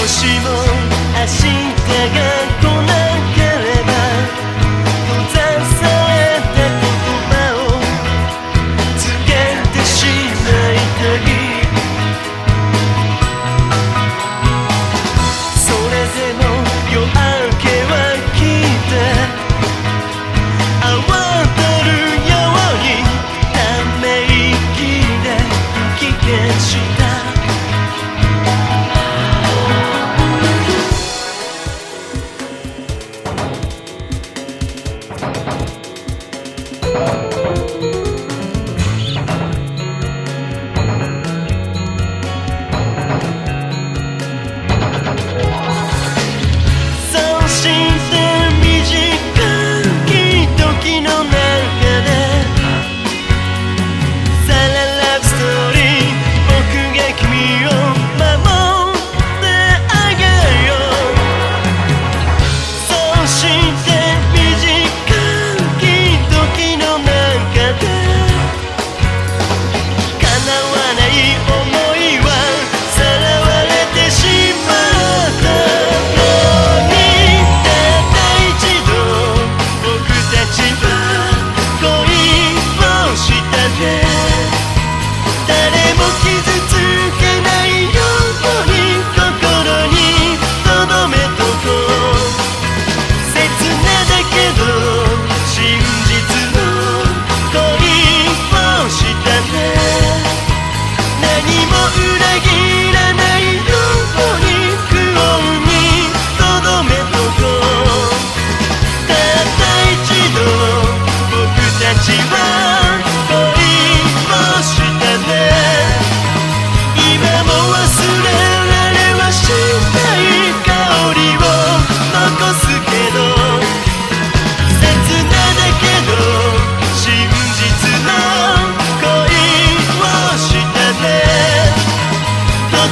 もしも明日が来ない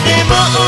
でも